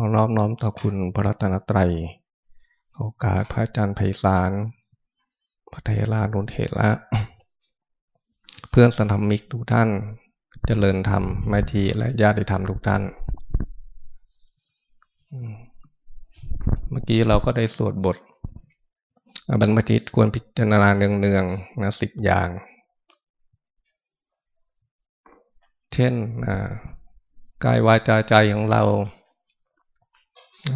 อน้อมน้อมต่อคุณพระรัตนตรัยโอกาสพระอาจารย์ไพศาล พระเทรานุเทระ เพื่อนสันธมิกทุกท่านจเจริญธรรมไมทีและญาติธรรมทุกท่าน เมื่อกี้เราก็ได้สวดบทบรรพทิตควรพิจารณาเนืองๆนะสิบอย่าง เช่นกายวาจาใจของเรา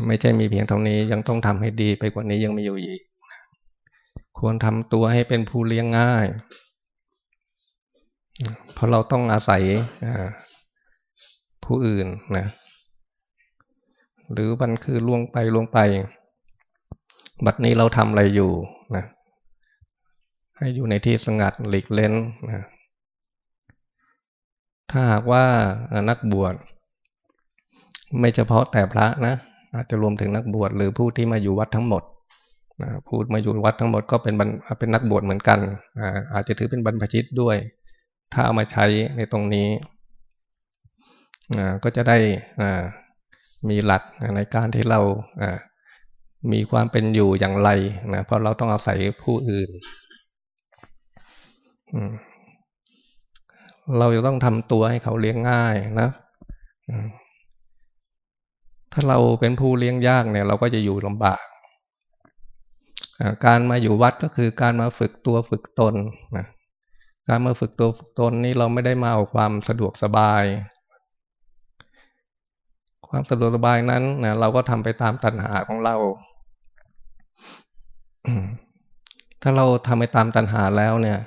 ไม่ใช่มีเพียงเท่านี้ยังต้องทำให้ดีไปกว่านี้ยังมีอยู่อีก ควรทำตัวให้เป็นผู้เลี้ยงง่าย เพราะเราต้องอาศัยผู้อื่นนะหรือมันคือล่วงไปล่วงไป บัดนี้เราทำอะไรอยู่นะให้อยู่ในที่สงัดหลีกเล่นนะถ้าหากว่านักบวชไม่เฉพาะแต่พระนะ อาจจะรวมถึงนักบวชหรือผู้ที่มาอยู่วัดทั้งหมดผู้มาอยู่วัดทั้งหมดก็เป็นเป็นนักบวชเหมือนกันอาจจะถือเป็นบรรพชิตด้วย ถ้าเอามาใช้ในตรงนี้ก็จะได้มีหลักในการที่เรามีความเป็นอยู่อย่างไรนะเพราะเราต้องอาศัยผู้อื่นเราจะต้องทำตัวให้เขาเลี้ยงง่ายนะ ถ้าเราเป็นผู้เลี้ยงยากเนี่ย เราก็จะอยู่ลำบาก การมาอยู่วัดก็คือการมาฝึกตัวฝึกตนนะการมาฝึกตัวฝึกตนนี้เราไม่ได้มาเอาความสะดวกสบาย ความสะดวกสบายนั้นนะเราก็ทำไปตามตัณหาของเรา ถ้าเราทำไปตามตัณหาแล้วเนี่ย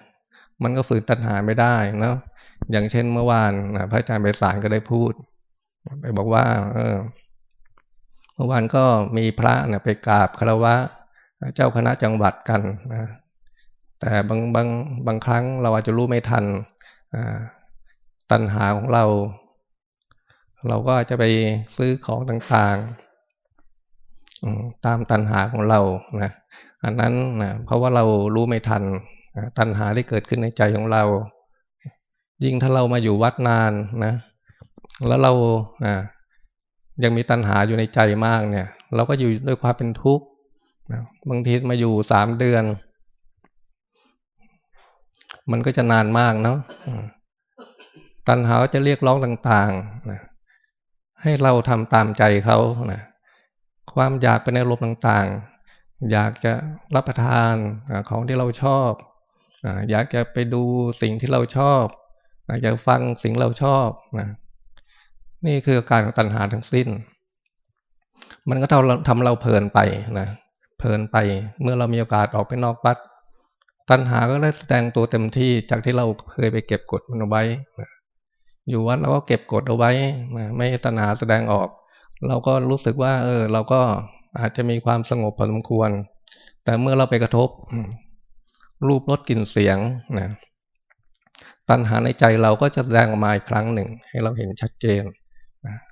มันก็ฝืนตัณหาไม่ได้นะอย่างเช่นเมื่อวานพระอาจารย์ไปสารก็ได้พูด ไปบอกว่า เออ เมื่อวานก็มีพระเนี่ยไปกราบคารวะ เจ้าคณะจังหวัดกันนะแต่บางบางบางครั้งเราอาจจะรู้ไม่ทันตัณหาของเรา เราก็จะไปซื้อของต่างๆตามตัณหาของเรานะอันนั้นนะเพราะว่าเรารู้ไม่ทันตัณหาที่เกิดขึ้นในใจของเรา ยิ่งถ้าเรามาอยู่วัดนานนะ แล้วเราอ่า ยังมีตัณหาอยู่ในใจมากเนี่ย เราก็อยู่ด้วยความเป็นทุกข์บางทีมาอยู่สามเดือน มันก็จะนานมากเนาะตัณหาจะเรียกร้องต่างๆนะให้เราทำตามใจเขานะความอยากเป็นอารมณ์ต่างๆ อยากจะรับประทานของที่เราชอบอยากจะไปดูสิ่งที่เราชอบ อยากฟังสิ่งเราชอบนะ นี่คือการของตัณหาทั้งสิ้น มันก็ทำเราเพลินไปนะเพลินไปเมื่อเรามีโอกาสออกไปนอกวัด ตัณหาก็ได้แสดงตัวเต็มที่จากที่เราเคยไปเก็บกดมันเอาไว้อยู่วัดเราก็เก็บกดเอาไว้ไม่ตัณหาแสดงออก เราก็รู้สึกว่า เออ เราก็อาจจะมีความสงบพอสมควร แต่เมื่อเราไปกระทบ รูปรสกลิ่นเสียงนะตัณหาในใจเราก็จะแสดงออกมาอีกครั้งหนึ่ง ให้เราเห็นชัดเจน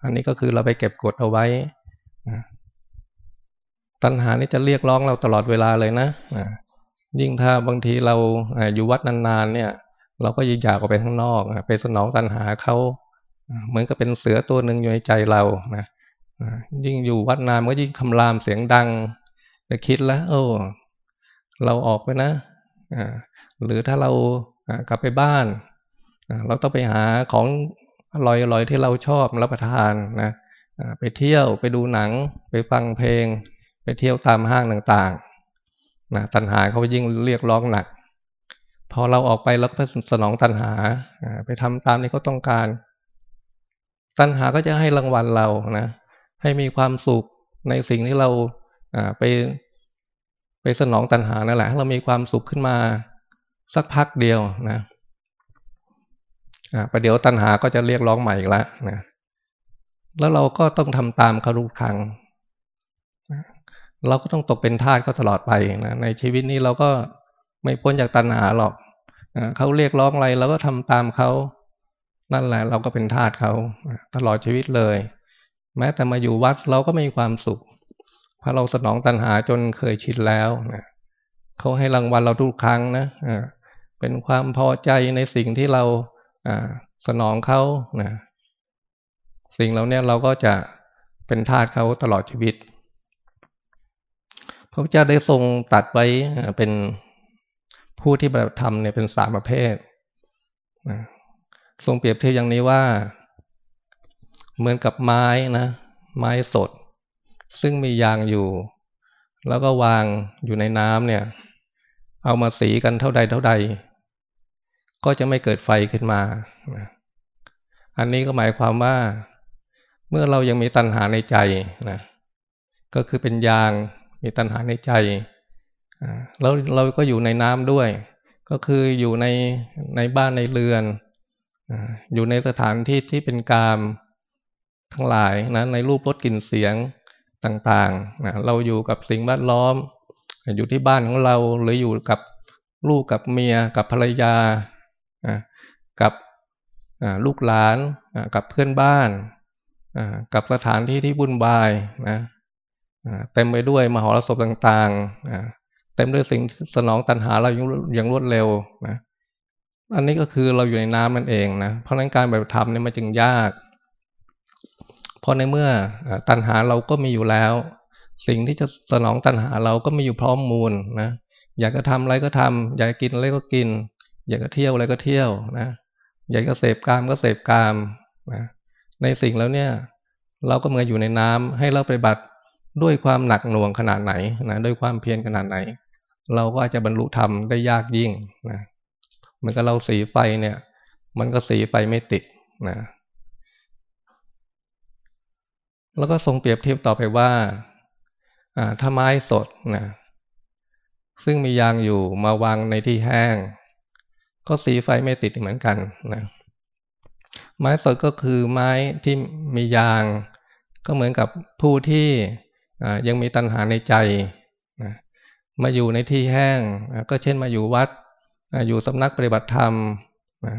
อันนี้ก็คือเราไปเก็บกดเอาไว้ ตัณหานี่จะเรียกร้องเราตลอดเวลาเลยนะยิ่งถ้าบางทีเราอยู่วัดนานๆเนี่ย เราก็ยิ่งอยากออกไปข้างนอกไปสนองตัณหาเขาเหมือนกับเป็นเสือตัวหนึ่งอยู่ในใจเรานะยิ่งอยู่วัดนานก็ยิ่งคำรามเสียงดังจะคิดแล้วโอ้เราออกไปนะหรือถ้าเรากลับไปบ้าน เราต้องไปหาของ อร่อยๆที่เราชอบรับประทานนะไปเที่ยวไปดูหนัง ไปฟังเพลง ไปเที่ยวตามห้างต่างๆนะตัณหาเขายิ่งเรียกร้องหนัก พอเราออกไปแล้วก็สนองตัณหา ไปทำตามที่เขาต้องการ ตัณหาก็จะให้รางวัลเรานะให้มีความสุขในสิ่งที่เราไปไปสนองตัณหานั่นแหละเรามีความสุขขึ้นมาสักพักเดียวนะ ประเดี๋ยวตัณหาก็จะเรียกร้องใหม่อีกแล้วนะแล้วเราก็ต้องทำตามเขาทุกครั้งเราก็ต้องตกเป็นทาสเขาตลอดไปนะในชีวิตนี้เราก็ไม่พ้นจากตัณหาหรอกเขาเรียกร้องอะไรเราก็ทำตามเขานั่นแหละ เราก็เป็นทาสเขาตลอดชีวิตเลย แม้แต่มาอยู่วัดเราก็ไม่มีความสุขเพราะเราสนองตัณหาจนเคยชินแล้วนะเขาให้รางวัลเราทุกครั้งนะเป็นความพอใจในสิ่งที่เรา สนองเขานะสิ่งเหล่านี้เราก็จะเป็นทาสเขาตลอดชีวิต พระพุทธเจ้าได้ทรงตัดไว้เป็นผู้ที่ปฏิบัติธรรมเนี่ยเป็นสามประเภททรงเปรียบเทียบอย่างนี้ว่า เหมือนกับไม้นะไม้สด ซึ่งมียางอยู่ แล้วก็วางอยู่ในน้ำเนี่ย เอามาสีกันเท่าใดเท่าใด ก็จะไม่เกิดไฟขึ้นมา อันนี้ก็หมายความว่า เมื่อเรายังมีตัณหาในใจนะก็คือเป็นยางมีตัณหาในใจแล้วเราก็อยู่ในน้ำด้วย ก็คืออยู่ในในบ้านในเรือน อยู่ในสถานที่ที่เป็นกามทั้งหลายนะในรูปรสกลิ่นเสียงต่างๆนะเราอยู่กับสิ่งแวดล้อม อยู่ที่บ้านของเราหรืออยู่กับลูกกับเมียกับภรรยา กับลูกหลานกับเพื่อนบ้านกับสถานที่ที่วุ่นวายนะเต็มไปด้วยมหรสพต่างๆเต็มด้วยสิ่งสนองตันหาเราอย่างรวดเร็วนะอันนี้ก็คือเราอยู่ในน้ำนั่นเองนะเพราะนั้นการแบบธรรมเนี่ยมันจึงยาก เพราะในเมื่อตัณหาเราก็มีอยู่แล้ว สิ่งที่จะสนองตัณหาเราก็มีอยู่พร้อมมูลนะอยากจะทำอะไรก็ทำอยากกินอะไรก็กิน อยากจะเที่ยวอะไรก็เที่ยวนะ อยากจะเสพกามก็เสพกามนะในสิ่งแล้วเนี่ย เราก็เหมือนอยู่ในน้ำให้เราปฏิบัติด้วยความหนักหน่วงขนาดไหนนะด้วยความเพียรขนาดไหน เราก็จะบรรลุธรรมได้ยากยิ่งนะเหมือนกับเราสีไฟเนี่ย มันก็สีไฟไม่ติดนะแล้วก็ทรงเปรียบเทียบต่อไปว่าอ่าถ้าไม้สดนะซึ่งมียางอยู่มาวางในที่แห้ง ก็สีไฟไม่ติดเหมือนกันนะไม้สดก็คือไม้ที่มียาง ก็เหมือนกับผู้ที่ยังมีตัณหาในใจนะมาอยู่ในที่แห้งก็เช่นมาอยู่วัด อยู่สำนักปฏิบัติธรรมนะ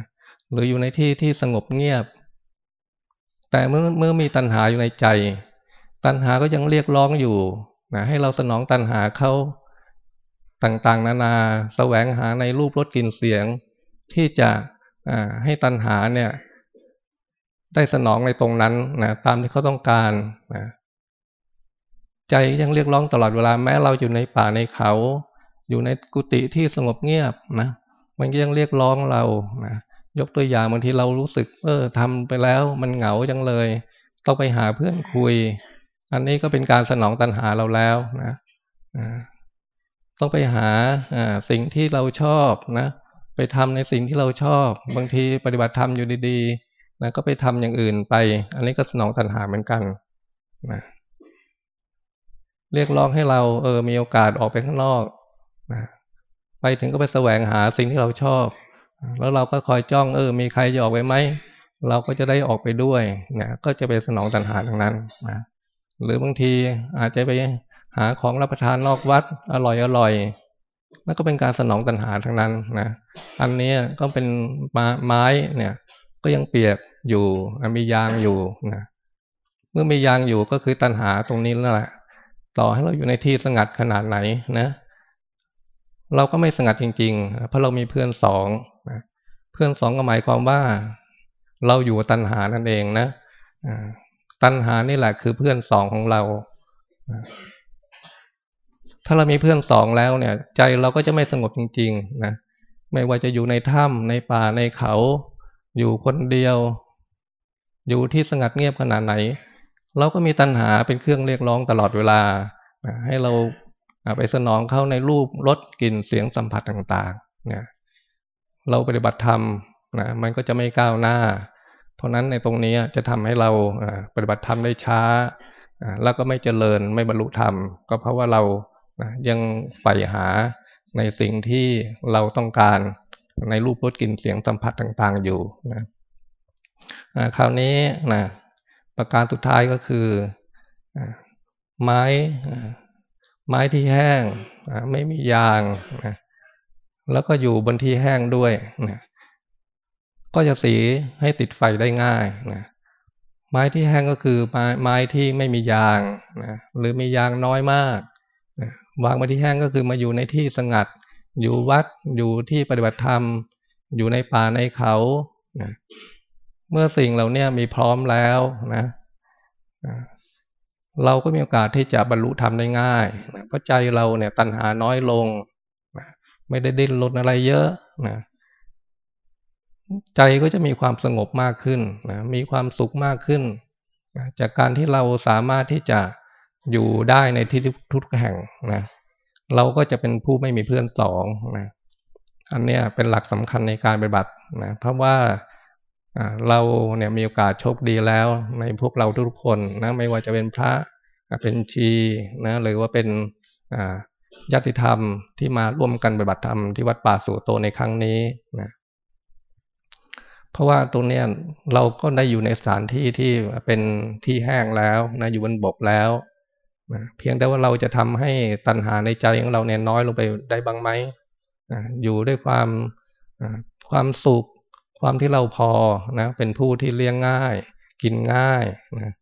หรืออยู่ในที่ที่สงบเงียบ แต่เมื่อเมื่อมีตัณหาอยู่ในใจ ตัณหาก็ยังเรียกร้องอยู่นะให้เราสนองตัณหาเขาต่างๆ นานาแสวงหาในรูปรสกลิ่นเสียง ที่จะให้ตัณหาเนี่ย ได้สนองในตรงนั้นนะตามที่เขาต้องการนะใจยังเรียกร้องตลอดเวลาแม้เราอยู่ในป่าในเขา อยู่ในกุฏิที่สงบเงียบนะมันก็ยังเรียกร้องเรานะยกตัวอย่างบางทีเรารู้สึก เออทำไปแล้วมันเหงาจังเลย ต้องไปหาเพื่อนคุย อันนี้ก็เป็นการสนองตัณหาเราแล้วนะต้องไปหาสิ่งที่เราชอบนะ ไปทำในสิ่งที่เราชอบ บางทีปฏิบัติธรรมอยู่ดีๆนะก็ไปทำอย่างอื่นไป อันนี้ก็สนองตัณหาเหมือนกันนะเรียกร้องให้เราเออมีโอกาสออกไปข้างนอกนะไปถึงก็ไปแสวงหาสิ่งที่เราชอบ แล้วเราก็คอยจ้องเออ มีใครจะออกไปไหมเราก็จะได้ออกไปด้วยนะก็จะไปสนองตัณหาทางนั้นนะหรือบางทีอาจจะไปหาของรับประทานนอกวัดอร่อยอร่อย นั่นก็เป็นการสนองตัณหาทางนั้นนะอันนี้ก็เป็นไม้เนี่ย ก็ยังเปียกอยู่มียางอยู่นะเมื่อมียางอยู่ก็คือตัณหาตรงนี้แล้วแหละ ต่อให้เราอยู่ในที่สงัดขนาดไหนนะ เราก็ไม่สงัดจริง ๆ เพราะเรามีเพื่อนสองนะเพื่อนสองก็หมายความว่า เราอยู่ตัณหานั่นเองนะตัณหานี่แหละคือเพื่อนสองของเรา ถ้าเรามีเพื่อนสองแล้วเนี่ย ใจเราก็จะไม่สงบจริง ๆ นะไม่ว่าจะอยู่ในถ้ำในป่าในเขา อยู่คนเดียว อยู่ที่สงัดเงียบขนาดไหน เราก็มีตัณหาเป็นเครื่องเรียกร้องตลอดเวลา ให้เราไปสนองเข้าในรูปรสกลิ่นเสียงสัมผัสต่างๆเนี่ยเราปฏิบัติธรรมนะมันก็จะไม่ก้าวหน้า เพราะนั้นในตรงนี้จะทำให้เราปฏิบัติธรรมได้ช้าแล้วก็ไม่เจริญไม่บรรลุธรรม ก็เพราะว่าเรา ยังใฝ่หาในสิ่งที่เราต้องการในรูปรสกลิ่นเสียงสัมผัสต่างๆอยู่นะคราวนี้นะประการสุดท้ายก็คือไม้ไม้ที่แห้งไม่มียางนะแล้วก็อยู่บนที่แห้งด้วยนะก็จะสีให้ติดไฟได้ง่ายนะไม้ที่แห้งก็คือไม้ไม้ที่ไม่มียางนะหรือมียางน้อยมาก วางมาที่แห้งก็คือมาอยู่ในที่สงัด อยู่วัดอยู่ที่ปฏิบัติธรรม อยู่ในป่าในเขานะเมื่อสิ่งเหล่านี้มีพร้อมแล้วนะเราก็มีโอกาสที่จะบรรลุธรรมได้ง่ายนะเพราะใจเราเนี่ยตัณหาน้อยลงนะไม่ได้ดิ้นรนอะไรเยอะนะใจก็จะมีความสงบมากขึ้นนะมีความสุขมากขึ้นนะจากการที่เราสามารถที่จะ อยู่ได้ในที่ทุกแห่งนะเราก็จะเป็นผู้ไม่มีเพื่อนสองนะอันเนี้ยเป็นหลักสำคัญในการปฏิบัตินะเพราะว่าเราเนี่ยมีโอกาสโชคดีแล้ว ในพวกเราทุกคนนะไม่ว่าจะเป็นพระเป็นชีนะหรือว่าเป็นญาติธรรมที่มาร่วมกันปฏิบัติธรรมที่วัดป่าสุโตในครั้งนี้นะเพราะว่าตรงเนี้ยเราก็ได้อยู่ในสถานที่ที่เป็นที่แห้งแล้วนะอยู่บนบกแล้ว นะเพียงแต่ว่าเราจะทำให้ตัณหาในใจของเราเนี่ยน้อยลงไปได้บ้างไหมนะอยู่ด้วยความความสุข ความที่เราพอนะเป็นผู้ที่เลี้ยงง่าย กินง่ายนะ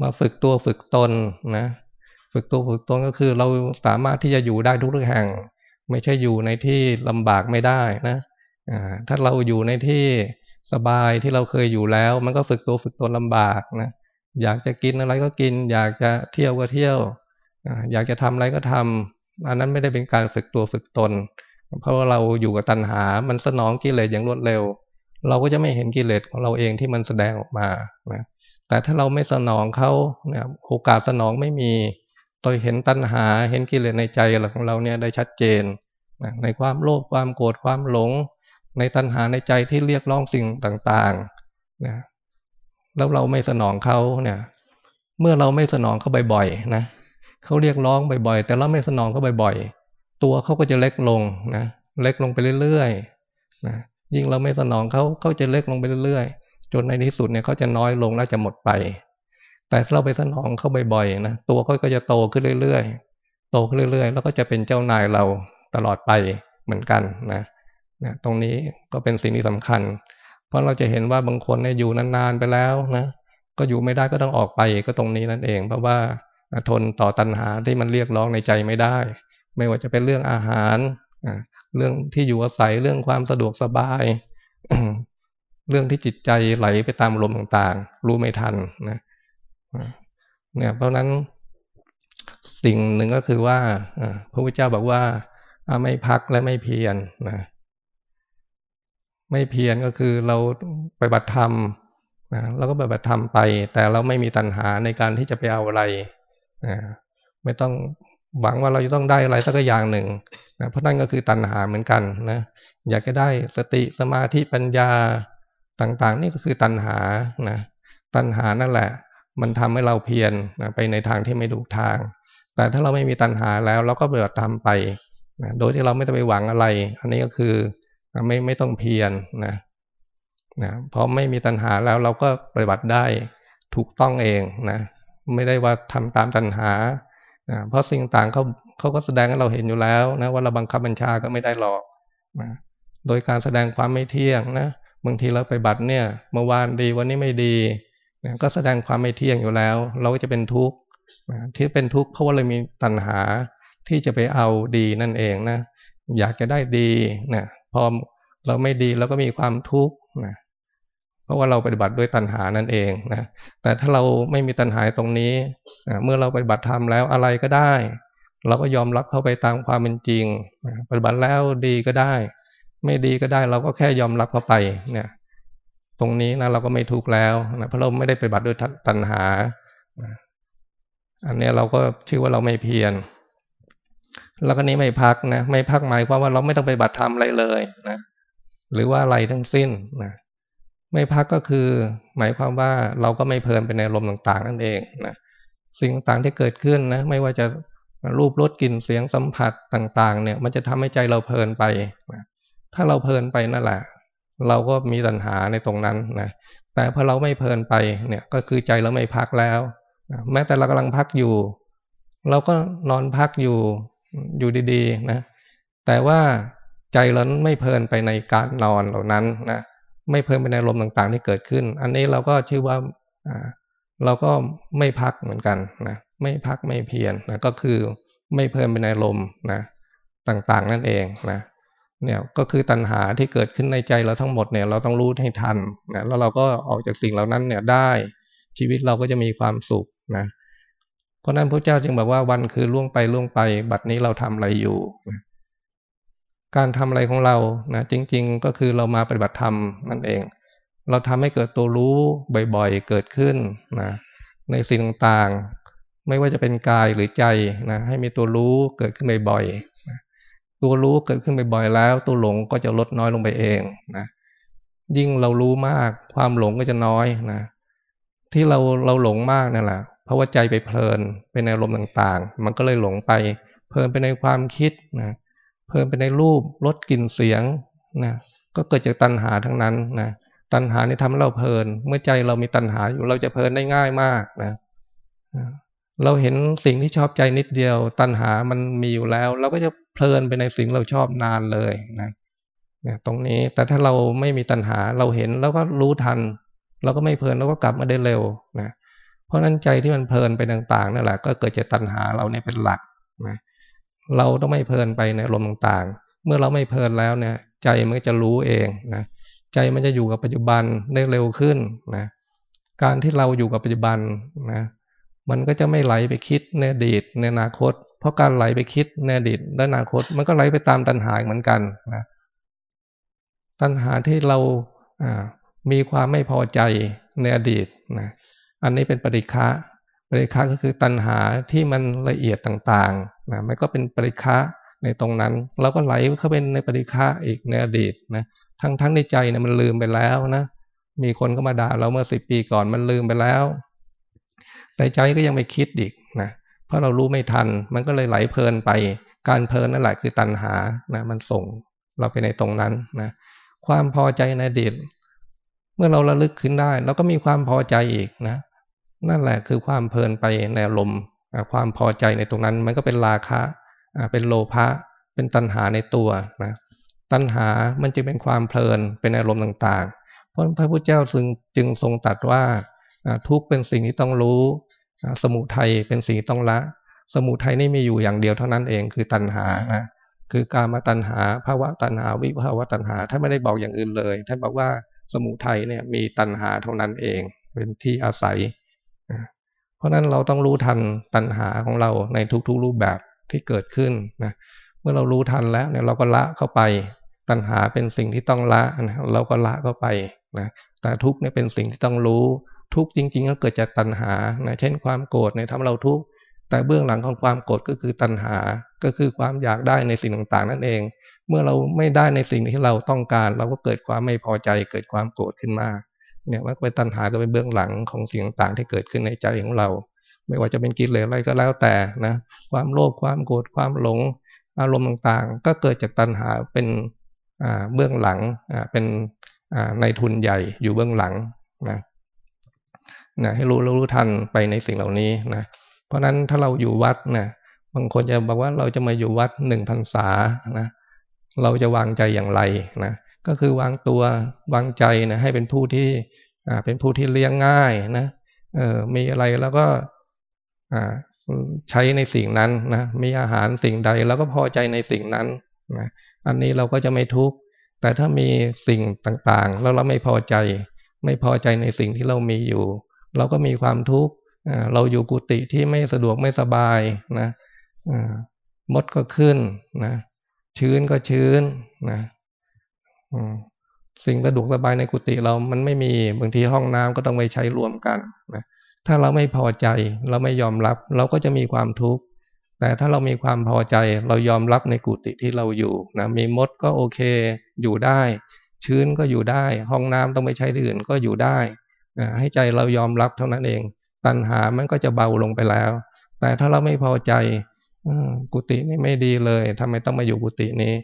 มาฝึกตัวฝึกตนนะฝึกตัวฝึกตนก็คือเราสามารถที่จะอยู่ได้ทุกแห่ง ไม่ใช่อยู่ในที่ลำบากไม่ได้นะอถ้าเราอยู่ในที่สบายที่เราเคยอยู่แล้ว มันก็ฝึกตัวฝึกตนลำบากนะ อยากจะกินอะไรก็กิน อยากจะเที่ยวก็เที่ยว อยากจะทำอะไรก็ทำอันนั้นไม่ได้เป็นการฝึกตัวฝึกตน เพราะว่าเราอยู่กับตัณหา มันสนองกิเลสอย่างรวดเร็ว เราก็จะไม่เห็นกิเลสของเราเองที่มันแสดงออกมานะแต่ถ้าเราไม่สนองเขาเนี่ยโอกาสสนองไม่มีโดยเห็นตัณหาเห็นกิเลสในใจของเราเนี่ยได้ชัดเจนนะในความโลภความโกรธความหลง ในตัณหาในใจที่เรียกร้องสิ่งต่างๆนะ แล้วเราไม่สนองเขาเนี่ย เมื่อเราไม่สนองเขาบ่อยๆนะเขาเรียกร้องบ่อยๆ แต่เราไม่สนองเขาบ่อยๆ ตัวเขาก็จะเล็กลงนะเล็กลงไปเรื่อยๆนะยิ่งเราไม่สนองเขาเขาจะเล็กลงไปเรื่อยๆ จนในที่สุดเนี่ยเขาจะน้อยลงและจะหมดไป แต่ถ้าเราไปสนองเขาบ่อยๆนะตัวเขาก็จะโตขึ้นเรื่อยๆ โตขึ้นเรื่อยๆ แล้วก็จะเป็นเจ้านายเราตลอดไปเหมือนกันนะนะตรงนี้ก็เป็นสิ่งที่สำคัญ ราะเราจะเห็นว่าบางคนเนี่ยอยู่นานๆไปแล้วนะก็อยู่ไม่ได้ก็ต้องออกไปก็ตรงนี้นั่นเอง เพราะว่าทนต่อตัณหาที่มันเรียกร้องในใจไม่ได้ ไม่ว่าจะเป็นเรื่องอาหารเรื่องที่อยู่อาศัยเรื่องความสะดวกสบายเรื่องที่จิตใจไหลไปตามลมต่างๆ รู้ไม่ทันนะเนี่ยเพราะนั้นสิ่งหนึ่งก็คือว่าพระพุทธเจ้าบอกว่าไม่พักและไม่เพียรนะ ไม่เพียรก็คือเราไปบัติธรรมนะเราก็ไปบัติธรรมไป แต่เราไม่มีตัณหาในการที่จะไปเอาอะไรนะไม่ต้องหวังว่าเราจะต้องได้อะไรสักอย่างหนึ่งนะเพราะนั่นก็คือตัณหาเหมือนกันนะอยากจะได้สติสมาธิปัญญาต่างๆ นี่ก็คือตัณหานะตัณหานั่นแหละ มันทำให้เราเพียรนะไปในทางที่ไม่ถูกทาง แต่ถ้าเราไม่มีตัณหาแล้วเราก็เบิดทำไปนะโดยที่เราไม่ต้องไปหวังอะไร อันนี้ก็คือ ไม่ไม่ต้องเพียรนะนะเพราะไม่มีตัณหาแล้วเราก็ปฏิบัติได้ถูกต้องเองนะไม่ได้ว่าทำตามตัณหานะเพราะสิ่งต่างเขาเขาก็แสดงให้เราเห็นอยู่แล้วนะว่าเราบังคับบัญชาก็ไม่ได้หรอกนะโดยการแสดงความไม่เที่ยงนะบางทีเราไปบัตรเนี่ยเมื่อวานดีวันนี้ไม่ดีนะก็แสดงความไม่เที่ยงอยู่แล้ว เราก็จะเป็นทุกข์นะที่เป็นทุกข์เพราะว่าเรามีตัณหาที่จะไปเอาดีนั่นเองนะอยากจะได้ดีนะ พอเราไม่ดีเราก็มีความทุกข์นะเพราะว่าเราปฏิบัติด้วยตัณหานั่นเองนะแต่ถ้าเราไม่มีตัณหาตรงนี้เมื่อเราปฏิบัติทำแล้วอะไรก็ได้ เราก็ยอมรับเข้าไปตามความเป็นจริงปฏิบัติแล้วดีก็ได้ ไม่ดีก็ได้เราก็แค่ยอมรับเข้าไปเนี่ยตรงนี้นะเราก็ไม่ทุกข์แล้วนะเพราะเราไม่ได้ปฏิบัติด้วยตัณหา อันนี้เราก็ชื่อว่าเราไม่เพียร แล้วก็นี้ไม่พักนะไม่พักหมายความว่าเราไม่ต้องไปบัตรธรรมอะไรเลยนะหรือว่าอะไรทั้งสิ้นนะไม่พักก็คือ หมายความว่าเราก็ไม่เพลินไปในลมต่างๆ นั่นเองนะสิ่งต่างที่เกิดขึ้นนะ ไม่ว่าจะรูปรสกลิ่นเสียงสัมผัสต่าง ๆ เนี่ย มันจะทำให้ใจเราเพลินไปนะถ้าเราเพลินไปนั่นแหละเราก็มีตัณหาในตรงนั้นนะแต่พอเราไม่เพลินไปเนี่ย ก็คือใจเราไม่พักแล้วแม้แต่เรากำลังพักอยู่ เราก็นอนพักอยู่ อยู่ดีๆนะแต่ว่าใจเราไม่เพลินไปในการนอนเหล่านั้นนะไม่เพลินไปในลมต่างๆที่เกิดขึ้น อันนี้เราก็ชื่อว่าเราก็ไม่พักเหมือนกันนะไม่พักไม่เพียรนะก็คือไม่เพลินไปในลมนะต่างๆนั่นเองนะเนี่ยก็คือตัณหาที่เกิดขึ้นในใจเราทั้งหมดเนี่ยเราต้องรู้ให้ทันนะแล้วเราก็ออกจากสิ่งเหล่านั้นเนี่ยได้ชีวิตเราก็จะมีความสุขนะ เพราะนั้นพระเจ้าจึงบอกว่าวันคือล่วงไปล่วงไป บัดนี้เราทำอะไรอยู่ การทำอะไรของเรานะจริง ๆ ก็คือเรามาปฏิบัติธรรมนั่นเอง เราทำให้เกิดตัวรู้บ่อยๆเกิดขึ้นนะในสิ่งต่างๆ ไม่ว่าจะเป็นกายหรือใจนะให้มีตัวรู้เกิดขึ้นบ่อยๆตัวรู้เกิดขึ้นบ่อยๆแล้ว ตัวหลงก็จะลดน้อยลงไปเองนะยิ่งเรารู้มากความหลงก็จะน้อยนะที่เราเราหลงมากนั่นแหละ เพราะว่าใจไปเพลินไปในอารมณ์ต่างๆ มันก็เลยหลงไป เพลินไปในความคิดนะเพลินไปในรูปรสกลิ่นเสียงนะก็เกิดจากตัณหาทั้งนั้นนะตัณหานี่ทำให้เราเพลิน เมื่อใจเรามีตัณหาอยู่เราจะเพลินได้ง่ายมากนะเราเห็นสิ่งที่ชอบใจนิดเดียว ตัณหามันมีอยู่แล้ว เราก็จะเพลินไปในสิ่งเราชอบนานเลยนะเนี่ยตรงนี้แต่ถ้าเราไม่มีตัณหาเราเห็นแล้วก็รู้ทัน เราก็ไม่เพลินเราก็กลับมาได้เร็วนะ เพราะนั้นใจที่มันเพลินไปต่างๆนั่นแหละก็เกิดจากตัณหาเราเนี่ยเป็นหลักนะเราต้องไม่เพลินไปในลมต่างๆ เมื่อเราไม่เพลินแล้วเนี่ย ใจมันจะรู้เองนะใจมันจะอยู่กับปัจจุบันได้เร็วขึ้นนะการที่เราอยู่กับปัจจุบันนะมันก็จะไม่ไหลไปคิดในอดีตในอนาคต เพราะการไหลไปคิดในอดีตและอนาคต มันก็ไหลไปตามตัณหาเหมือนกันนะตัณหาที่เราอ่ามีความไม่พอใจในอดีตนะ อันนี้เป็นปริฆะปริฆะก็คือตัณหาที่มันละเอียดต่างๆนะมันก็เป็นปริฆะในตรงนั้นเราก็ไหลเข้าไปในปริฆะอีกในอดีตนะทั้งทั้งในใจเนี่ยมันลืมไปแล้วนะมีคนก็มาด่าเราเมื่อสิบปีก่อนมันลืมไปแล้ว แต่ใจก็ยังไม่คิดอีกนะเพราะเรารู้ไม่ทัน มันก็เลยไหลเพลินไป การเพลินนั่นแหละคือตัณหานะมันส่งเราไปในตรงนั้นนะความพอใจในอดีตเมื่อเราระลึกขึ้นได้ เราก็มีความพอใจอีกนะ นั่นแหละคือความเพลินไปในอารมณ์ความพอใจในตรงนั้น มันก็เป็นราคะเป็นโลภะเป็นตัณหาในตัวนะตัณหามันจึงเป็นความเพลินเป็นอารมณ์ต่างๆ เพราะพระพุทธเจ้าจึงจึงทรงตรัสว่าทุกเป็นสิ่งที่ต้องรู้ สมุทัยเป็นสิ่งต้องละ สมุทัยนี่มีอยู่อย่างเดียวเท่านั้นเองคือตัณหานะคือการมาตัณหาภาวะตัณหาวิภาวะตัณหาท่านไม่ได้บอกอย่างอื่นเลยท่านบอกว่าสมุทัยเนี่ยมีตัณหาเท่านั้นเอง เป็นที่อาศัย ราะนั้นเราต้องรู้ทันตัณหาของเราในทุกๆรูปแบบที่เกิดขึ้นนะเมื่อเรารู้ทันแล้วเนี่ยเราก็ละเข้าไป ตัณหาเป็นสิ่งที่ต้องละนะเราก็ละเข้าไปนะแต่ทุกเนี่ยเป็นสิ่งที่ต้องรู้ทุกจริง ๆ ก็เกิดจากตัณหานะเช่นความโกรธเนี่ยทำเราทุกข์แต่เบื้องหลังของความโกรธก็คือตัณหา ก็คือความอยากได้ในสิ่งต่างๆ นั่นเอง เมื่อเราไม่ได้ในสิ่งที่เราต้องการ เราก็เกิดความไม่พอใจเกิดความโกรธขึ้นมา เนี่ยว่าเป็นตัณหาก็เป็นเบื้องหลังของสิ่งต่างๆที่เกิดขึ้นในใจของเรา ไม่ว่าจะเป็นกิเลสอะไรก็แล้วแต่นะความโลภความโกรธความหลง อารมณ์ต่างๆ ก็เกิดจากตัณหาเป็นเบื้องหลังเป็นในทุนใหญ่อยู่เบื้องหลังนะนะให้รู้รู้ทันไปในสิ่งเหล่านี้นะเพราะฉะนั้นถ้าเราอยู่วัดนะบางคนจะบอกว่าเราจะมาอยู่วัดหนึ่งพรรษานะเราจะวางใจอย่างไรนะ ก็คือวางตัววางใจนะให้เป็นผู้ที่อ่าเป็นผู้ที่เลี้ยงง่ายนะเออมีอะไรแล้วก็อ่าใช้ในสิ่งนั้นนะมีอาหารสิ่งใดแล้วก็พอใจในสิ่งนั้นนะอันนี้เราก็จะไม่ทุกข์แต่ถ้ามีสิ่งต่างๆ แล้วเราไม่พอใจ ไม่พอใจในสิ่งที่เรามีอยู่ เราก็มีความทุกข์เราอยู่กุฏิที่ไม่สะดวกไม่สบายนะมดก็ขึ้นนะชื้นก็ชื้นนะ สิ่งสะดวกสบายในกุฏิเรามันไม่มีบางทีห้องน้ำก็ต้องไปใช้รวมกันนะถ้าเราไม่พอใจเราไม่ยอมรับ เราก็จะมีความทุกข์แต่ถ้าเรามีความพอใจเรายอมรับในกุฏิที่เราอยู่นะมีมดก็โอเค อยู่ได้ ชื้นก็อยู่ได้ ห้องน้ำต้องไปใช้ที่อื่นก็อยู่ได้นะให้ใจเรายอมรับเท่านั้นเอง ตัณหามันก็จะเบาลงไปแล้ว แต่ถ้าเราไม่พอใจกุฏินี่ไม่ดีเลยทำไมต้องมาอยู่กุฏินี้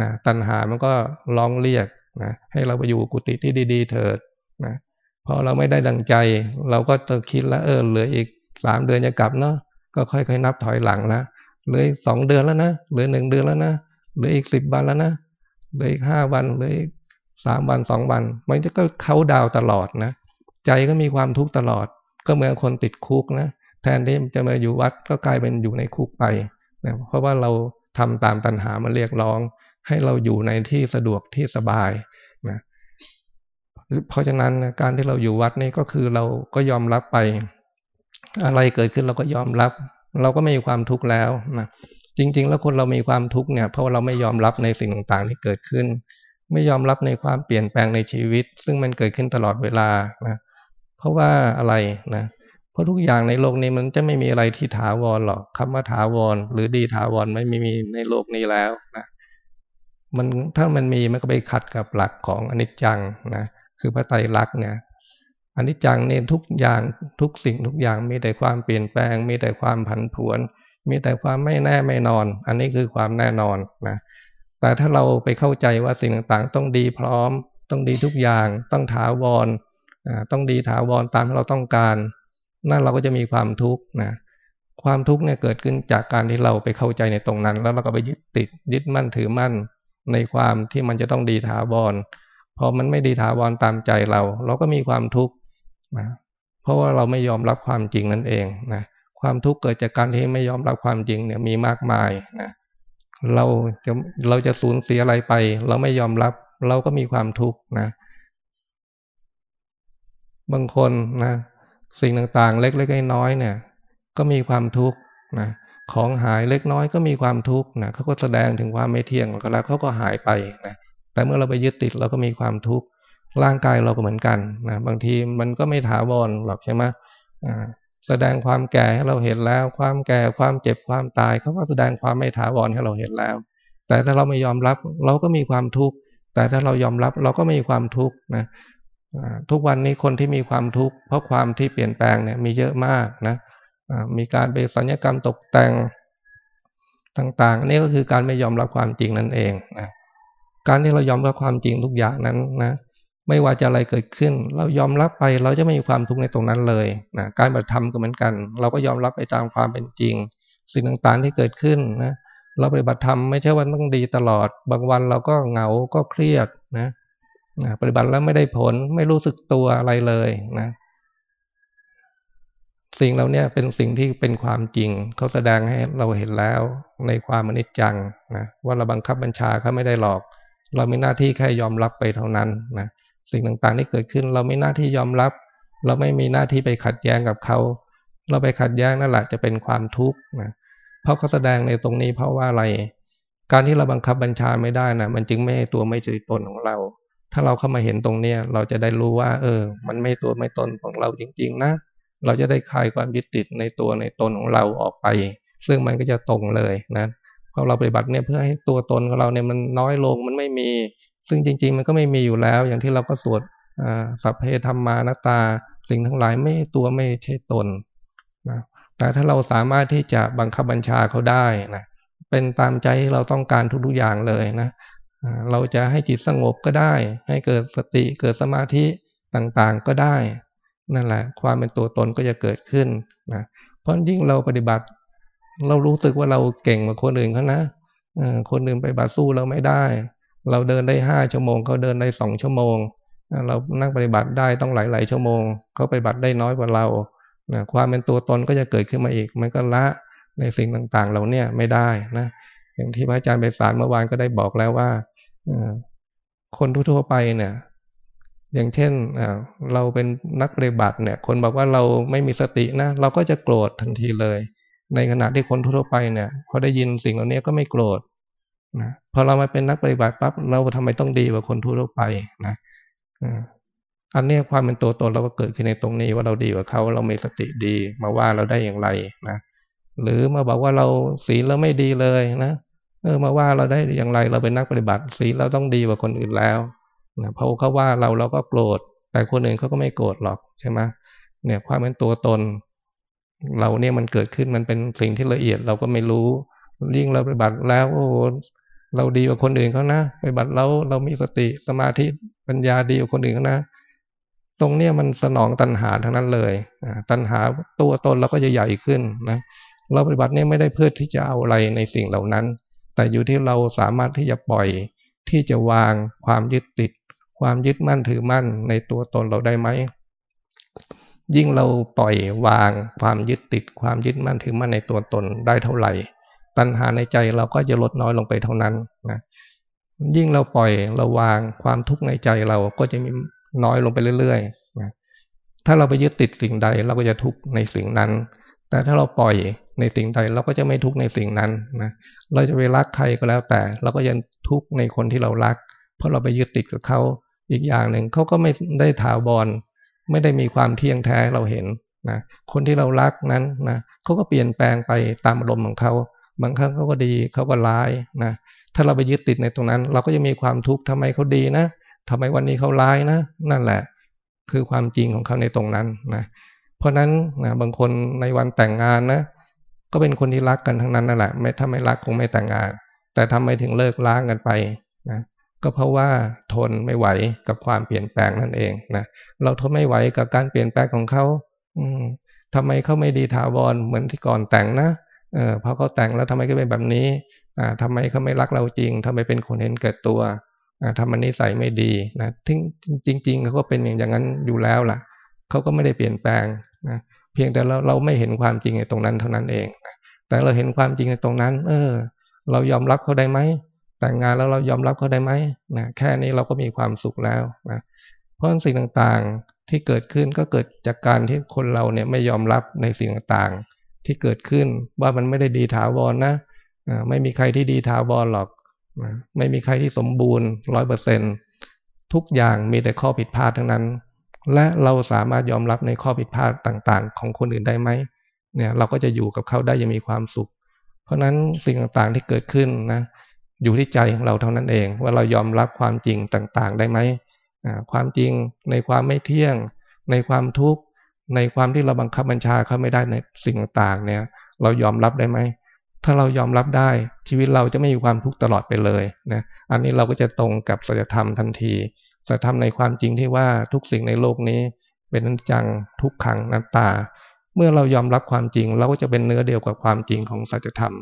นะตัณหามันก็ร้องเรียกนะให้เราไปอยู่กุฏิที่ดี ๆ เถิดนะพอเราไม่ได้ดังใจ เราก็จะคิดแล้วเออเหลืออีกสามเดือนจะกลับเนาะก็ค่อยๆนับถอยหลังนะเหลืออีกสองเดือนแล้วนะเหลือหนึ่งเดือนแล้วนะเหลืออีกสิบวันแล้วนะเหลืออีกห้าวันเหลืออีกสามวันสองวัน มันจะก็เขาดาวตลอดนะใจก็มีความทุกข์ตลอด ก็เหมือนคนติดคุกนะแทนที่จะมาอยู่วัดก็กลายเป็นอยู่ในคุกไปนะเพราะว่าเราทำตามตัณหามาเรียกร้อง ให้เราอยู่ในที่สะดวกที่สบายนะเพราะฉะนั้นการที่เราอยู่วัดนี่ก็คือเราก็ยอมรับไป อะไรเกิดขึ้นเราก็ยอมรับ เราก็ไม่มีความทุกข์แล้วนะจริง ๆ แล้วคนเรามีความทุกข์เนี่ยเพราะาเราไม่ยอมรับในสิ่งต่างๆที่เกิดขึ้น ไม่ยอมรับในความเปลี่ยนแปลงในชีวิต ซึ่งมันเกิดขึ้นตลอดเวลานะเพราะว่าอะไรนะเพราะทุกอย่างในโลกนี้มันจะไม่มีอะไรที่ถาวรหรอกคำว่าถาวรหรือดีถาวรไม่มีในโลกนี้แล้วนะ มันถ้ามันมีมันก็ไปขัดกับหลักของอนิจจังนะคือพระไตรลักษณ์เนี่ยอนิจจังเนี่ยทุกอย่างทุกสิ่งทุกอย่างมีแต่ความเปลี่ยนแปลง มีแต่ความผันผวน มีแต่ความไม่แน่ไม่นอน อันนี้คือความแน่นอนนะแต่ถ้าเราไปเข้าใจว่าสิ่งต่างๆ ต้องดีพร้อม ต้องดีทุกอย่างต้องถาวรต้องดีถาวรตามที่เราต้องการ นั่นเราก็จะมีความทุกข์นะความทุกข์เนี่ยเกิดขึ้นจากการที่เราไปเข้าใจในตรงนั้น แล้วเราก็ไปยึดติดยึดมั่นถือมั่น ในความที่มันจะต้องดีถาวรพอมันไม่ดีถาวรตามใจเรา เราก็มีความทุกข์นะเพราะว่าเราไม่ยอมรับความจริงนั่นเองนะความทุกข์เกิดจากการที่ไม่ยอมรับความจริงเนี่ยมีมากมายนะเราจะเราจะสูญเสียอะไรไป เราไม่ยอมรับ เราก็มีความทุกข์นะบางคนนะสิ่งต่างๆ เล็กๆน้อยๆเนี่ย ก็มีความทุกข์นะ ของหายเล็กน้อยก็มีความทุกข์นะเขาก็แสดงถึงความไม่เที่ยงแล้วเขาก็หายไปนะแต่เมื่อเราไปยึดติดเราก็มีความทุกข์ร่างกายเราก็เหมือนกันนะบางทีมันก็ไม่ถาวรหรอกใช่ไหมแสดงความแก่ให้เราเห็นแล้ว ความแก่ความเจ็บความตายเขาก็แสดงความไม่ถาวรให้เราเห็นแล้ว แต่ถ้าเราไม่ยอมรับเราก็มีความทุกข์แต่ถ้าเรายอมรับเราก็ไม่มีความทุกข์นะทุกวันนี้คนที่มีความทุกข์เพราะความที่เปลี่ยนแปลงเนี่ยมีเยอะมากนะ มีการไปสัญญกรรมตกแต่งต่างๆนี่ก็คือการไม่ยอมรับความจริงนั่นเองนะการที่เรายอมรับความจริงทุกอย่างนั้นนะ ไม่ว่าจะอะไรเกิดขึ้น เรายอมรับไปเราจะไม่มีความทุกข์ในตรงนั้นเลยนะการปฏิธรรมก็เหมือนกัน เราก็ยอมรับไปตามความเป็นจริง สิ่งต่างๆที่เกิดขึ้นนะเราปฏิบัติธรรมไม่ใช่ว่าต้องดีตลอด บางวันเราก็เหงาก็เครียดนะปฏิบัติแล้วไม่ได้ผลไม่รู้สึกตัวอะไรเลยนะ สิ่งเหล่านี้เป็นสิ่งที่เป็นความจริง เขาแสดงให้เราเห็นแล้วในความมนิจจังนะว่าเราบังคับบัญชาเขาไม่ได้หลอก เรามีหน้าที่แค่ยอมรับไปเท่านั้นนะสิ่งต่างๆที่เกิดขึ้น เราไม่หน้าที่ยอมรับ เราไม่มีหน้าที่ไปขัดแย้งกับเขา เราไปขัดแย้งนั่นแหละจะเป็นความทุกข์นะเพราะเขาแสดงในตรงนี้เพราะว่าอะไร การที่เราบังคับบัญชาไม่ได้นะมันจึงไม่ให้ตัวไม่ใช่ตนของเรา ถ้าเราเข้ามาเห็นตรงเนี้ยเราจะได้รู้ว่า เออ มันไม่ตัวไม่ตนของเราจริง ๆ นะ เราจะได้คลายความยึดติดในตัวในตนของเราออกไป ซึ่งมันก็จะตรงเลยนะเพราะเราปฏิบัติเนี่ยเพื่อให้ตัวตนของเราเนี่ยมันน้อยลงมันไม่มี ซึ่งจริง ๆ มันก็ไม่มีอยู่แล้ว อย่างที่เราก็สวดสัพเพธรรมานาตา สิ่งทั้งหลายไม่ตัวไม่ใช่ตนนะแต่ถ้าเราสามารถที่จะบังคับบัญชาเขาได้นะเป็นตามใจที่เราต้องการทุกๆอย่างเลยนะเราจะให้จิตสงบก็ได้ ให้เกิดสติเกิดสมาธิต่างๆก็ได้ นั่นแหละ ความเป็นตัวตนก็จะเกิดขึ้นนะเพราะยิ่งเราปฏิบัติ เรารู้สึกว่าเราเก่งกว่าคนอื่นเขานะคนอื่นไปบัติสู้เราไม่ได้ เราเดินได้ห้าชั่วโมงเขาเดินได้สองชั่วโมง เรานั่งปฏิบัติได้ต้องหลายๆชั่วโมงเขาไปบัติได้น้อยกว่าเราความเป็นตัวตนก็จะเกิดขึ้นมาอีก มันก็ละในสิ่งต่างๆ เราเนี่ยไม่ได้นะอย่างที่พระอาจารย์ไปสารเมื่อวานก็ได้บอกแล้วว่าคนทั่วๆไปเนี่ย อย่างเช่นเราเป็นนักปฏิบัติเนี่ย คนบอกว่าเราไม่มีสตินะ เราก็จะโกรธทันทีเลย ในขณะที่คนทั่วไปเนี่ย พอได้ยินสิ่งเหล่านี้ก็ไม่โกรธนะพอเรามาเป็นนักปฏิบัติปั๊บเราทำไมต้องดีกว่าคนทั่วไปนะอันนี้ความเป็นตัวตนเราก็เกิดขึ้นในตรงนี้ว่าเราดีกว่าเขาเรามีสติดีมาว่าเราได้อย่างไรนะหรือมาบอกว่าเราศีลเราไม่ดีเลยนะเออมาว่าเราได้อย่างไร เราเป็นนักปฏิบัติศีลเราต้องดีกว่าคนอื่นแล้ว นะเพราะเขาว่าเราเราก็โกรธ แต่คนอื่นเขาก็ไม่โกรธหรอกใช่ไหมเนี่ยความเป็นตัวตน เราเนี่ยมันเกิดขึ้นมันเป็นสิ่งที่ละเอียดเราก็ไม่รู้ ยิ่งเราไปบัติแล้ว โอ้เราดีกว่าคนอื่นเขานะไปบัติแล้วเรามีสติสมาธิปัญญาดีกว่าคนอื่นเขานะ ตรงเนี้ยมันสนองตัณหาทั้งนั้นเลยตัณหาตัวตนเราก็จะใหญ่ขึ้นนะเราปฏิบัติเนี่ยไม่ได้เพื่อที่จะเอาอะไรในสิ่งเหล่านั้น แต่อยู่ที่เราสามารถที่จะปล่อยที่จะวางความยึดติด ความยึดมั่นถือมั่นในตัวตนเราได้ไหม ยิ่งเราปล่อยวางความยึดติดความยึดมั่นถือมั่นในตัวตนได้เท่าไหร่ ตัณหาในใจเราก็จะลดน้อยลงไปเท่านั้นนะยิ่งเราปล่อยเราวางความทุกข์ในใจเราก็จะมีน้อยลงไปเรื่อยๆนะถ้าเราไปยึดติดสิ่งใดเราก็จะทุกข์ในสิ่งนั้น แต่ถ้าเราปล่อยในสิ่งใดเราก็จะไม่ทุกข์ในสิ่งนั้นนะ เราจะไปรักใครก็แล้วแต่ เราก็ยังทุกข์ในคนที่เรารัก เพราะเราไปยึดติดกับเขา อีกอย่างหนึ่งเขาก็ไม่ได้ถาวรไม่ได้มีความเที่ยงแท้เราเห็นนะคนที่เรารักนั้นนะเขาก็เปลี่ยนแปลงไปตามอารมณ์ของเขาบางครั้งเขาก็ดีเขาก็ร้ายนะถ้าเราไปยึดติดในตรงนั้น เราก็จะมีความทุกข์ทำไมเขาดีนะทำไมวันนี้เขาร้ายนะนั่นแหละ คือความจริงของเขาในตรงนั้นนะเพราะนั้นนะบางคนในวันแต่งงานนะ ก็เป็นคนที่รักกันทั้งนั้นนั่นแหละ ไม่ถ้าไม่รักคงไม่แต่งงาน แต่ทำไมถึงเลิกล้างกันไปนะ ก็เพราะว่าทนไม่ไหวกับความเปลี่ยนแปลงนั่นเองนะเราทนไม่ไหวกับการเปลี่ยนแปลงของเขา อืมทำไมเขาไม่ดีถาวรเหมือนที่ก่อนแต่งนะเออพอเขาแต่งแล้วทำไมก็เป็นแบบนี้ อ่าทำไมเขาไม่รักเราจริงทำไมเป็นคนเห็นเกิดตัว อ่าทำมันนิสัยไม่ดีนะทิ้งจริง ๆเขาก็เป็นอย่างนั้นอยู่แล้วล่ะเขาก็ไม่ได้เปลี่ยนแปลงนะเพียงแต่เราเราไม่เห็นความจริงในตรงนั้นเท่านั้นเอง แต่เราเห็นความจริงในตรงนั้น เออ เรายอมรับเขาได้ไหม แต่งงานแล้วเรายอมรับเขาได้ไหมนะแค่นี้เราก็มีความสุขแล้วนะเพราะสิ่งต่างๆที่เกิดขึ้นก็เกิดจากการที่คนเราเนี่ยไม่ยอมรับในสิ่งต่างๆ ที่เกิดขึ้นว่ามันไม่ได้ดีถาวรนะไม่มีใครที่ดีถาวรหรอกไม่มีใครที่สมบูรณ์ร้อยเปอร์เซ็นทุกอย่างมีแต่ข้อผิดพลาดทั้งนั้น และเราสามารถยอมรับในข้อผิดพลาดต่างๆ ของคนอื่นได้ไหมเนี่ย เราก็จะอยู่กับเขาได้ยังมีความสุข เพราะนั้นสิ่งต่างๆที่เกิดขึ้นนะ อยู่ที่ใจของเราเท่านั้นเอง ว่าเรายอมรับความจริงต่างๆ ได้ไหมความจริงในความไม่เที่ยง ในความทุกข์ในความที่เราบังคับบัญชาเขาไม่ได้ในสิ่งต่างๆ เนี่ย เรายอมรับได้ไหมถ้าเรายอมรับได้ ชีวิตเราจะไม่มีความทุกข์ตลอดไปเลยนะอันนี้เราก็จะตรงกับสัจธรรมทันทีสัจธรรมในความจริงที่ว่าทุกสิ่งในโลกนี้ เป็นนันจังทุกขังนัตตา เมื่อเรายอมรับความจริง เราก็จะเป็นเนื้อเดียวกับความจริงของสัจธรรม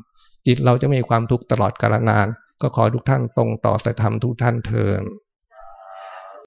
จิตเราจะมีความทุกข์ตลอดกาลนาน ก็ขอทุกท่านตรงต่อสัจธรรมทุกท่านเทอ